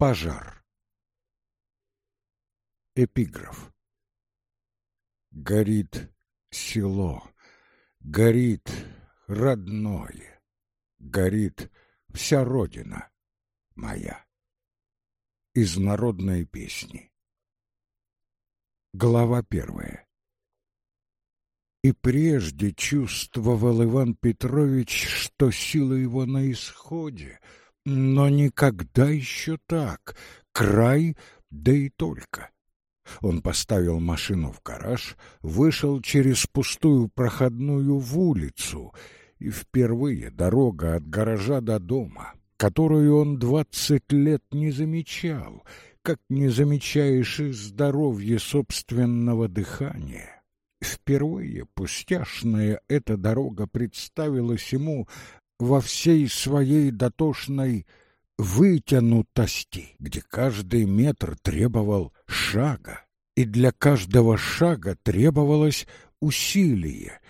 Пожар. Эпиграф. Горит село, горит родное, горит вся родина моя. Из народной песни. Глава первая. И прежде чувствовал Иван Петрович, что сила его на исходе, но никогда еще так, край, да и только. Он поставил машину в гараж, вышел через пустую проходную в улицу, и впервые дорога от гаража до дома, которую он двадцать лет не замечал, как не замечаешь и здоровье собственного дыхания. Впервые пустяшная эта дорога представилась ему во всей своей дотошной вытянутости, где каждый метр требовал шага, и для каждого шага требовалось усилие.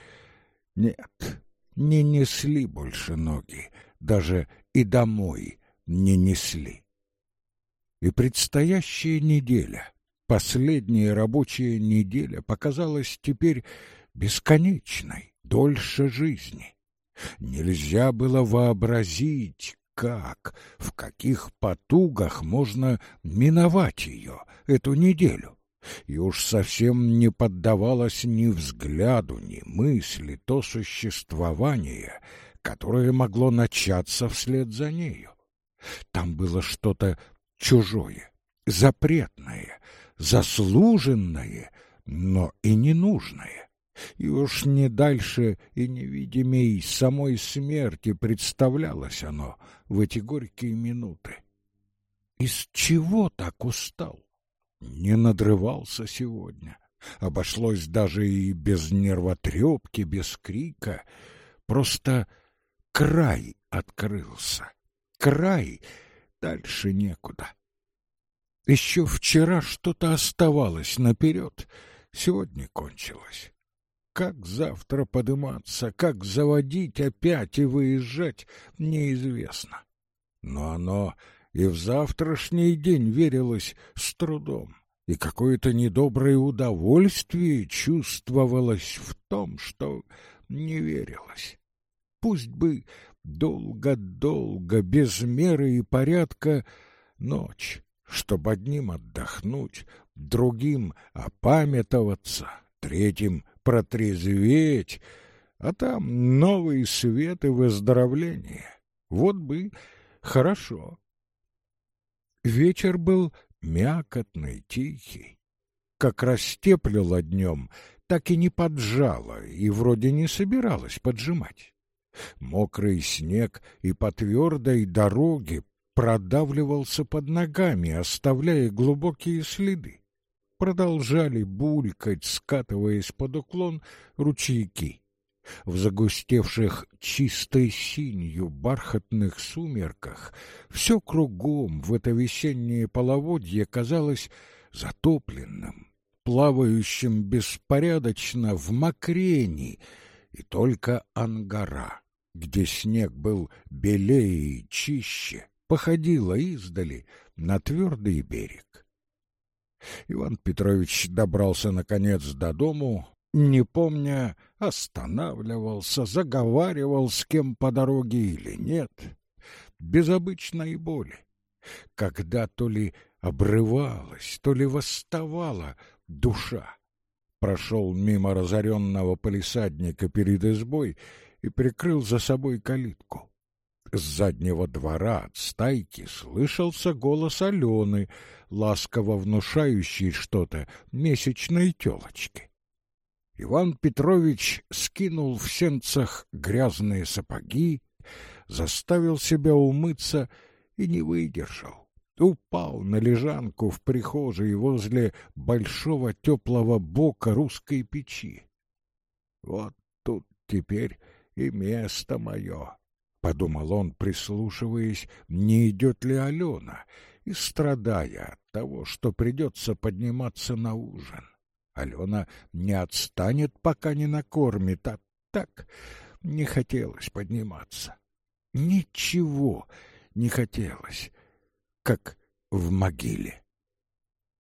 Нет, не несли больше ноги, даже и домой не несли. И предстоящая неделя, последняя рабочая неделя, показалась теперь бесконечной, дольше жизни. Нельзя было вообразить, как, в каких потугах можно миновать ее, эту неделю. И уж совсем не поддавалось ни взгляду, ни мысли то существование, которое могло начаться вслед за нею. Там было что-то чужое, запретное, заслуженное, но и ненужное и уж не дальше и невидимей самой смерти представлялось оно в эти горькие минуты. Из чего так устал? Не надрывался сегодня. Обошлось даже и без нервотрепки, без крика. Просто край открылся. Край, дальше некуда. Еще вчера что-то оставалось наперед, сегодня кончилось. Как завтра подниматься, как заводить опять и выезжать, неизвестно. Но оно и в завтрашний день верилось с трудом, и какое-то недоброе удовольствие чувствовалось в том, что не верилось. Пусть бы долго-долго, без меры и порядка, ночь, чтобы одним отдохнуть, другим опамятоваться, третьим протрезветь, а там новый свет и выздоровление. Вот бы хорошо. Вечер был мякотный, тихий. Как растеплило днем, так и не поджало, и вроде не собиралась поджимать. Мокрый снег и по твердой дороге продавливался под ногами, оставляя глубокие следы продолжали булькать, скатываясь под уклон, ручейки. В загустевших чистой синью бархатных сумерках все кругом в это весеннее половодье казалось затопленным, плавающим беспорядочно в мокрени, и только ангара, где снег был белее и чище, походила издали на твердый берег. Иван Петрович добрался, наконец, до дому, не помня, останавливался, заговаривал с кем по дороге или нет, без обычной боли. Когда то ли обрывалась, то ли восставала душа. Прошел мимо разоренного полисадника перед избой и прикрыл за собой калитку. С заднего двора от стайки слышался голос Алены, ласково внушающий что-то месячной телочке. Иван Петрович скинул в сенцах грязные сапоги, заставил себя умыться и не выдержал. Упал на лежанку в прихожей возле большого теплого бока русской печи. Вот тут теперь и место мое. — подумал он, прислушиваясь, не идет ли Алена, и страдая от того, что придется подниматься на ужин. Алена не отстанет, пока не накормит, а так не хотелось подниматься. Ничего не хотелось, как в могиле.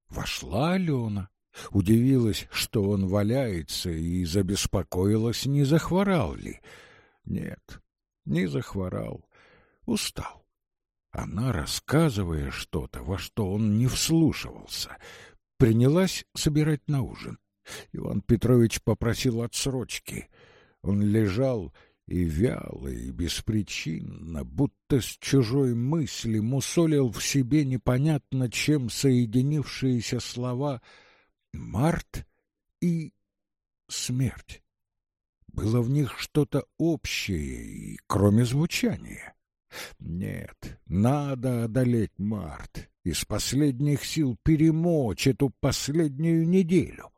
Вошла Алена, удивилась, что он валяется, и забеспокоилась, не захворал ли. Нет, не захворал, устал. Она, рассказывая что-то, во что он не вслушивался, принялась собирать на ужин. Иван Петрович попросил отсрочки. Он лежал и вяло, и беспричинно, будто с чужой мысли мусолил в себе непонятно чем соединившиеся слова «март» и «смерть». Было в них что-то общее, и кроме звучания. Нет, надо одолеть март, из последних сил перемочь эту последнюю неделю.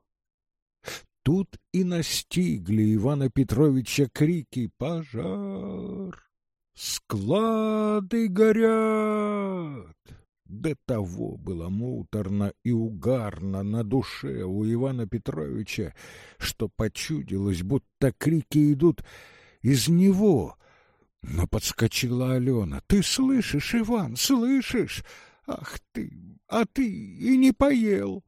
Тут и настигли Ивана Петровича крики «Пожар! Склады горят!» До того было муторно и угарно на душе у Ивана Петровича, что почудилось, будто крики идут из него. Но подскочила Алена. «Ты слышишь, Иван, слышишь? Ах ты, а ты и не поел!»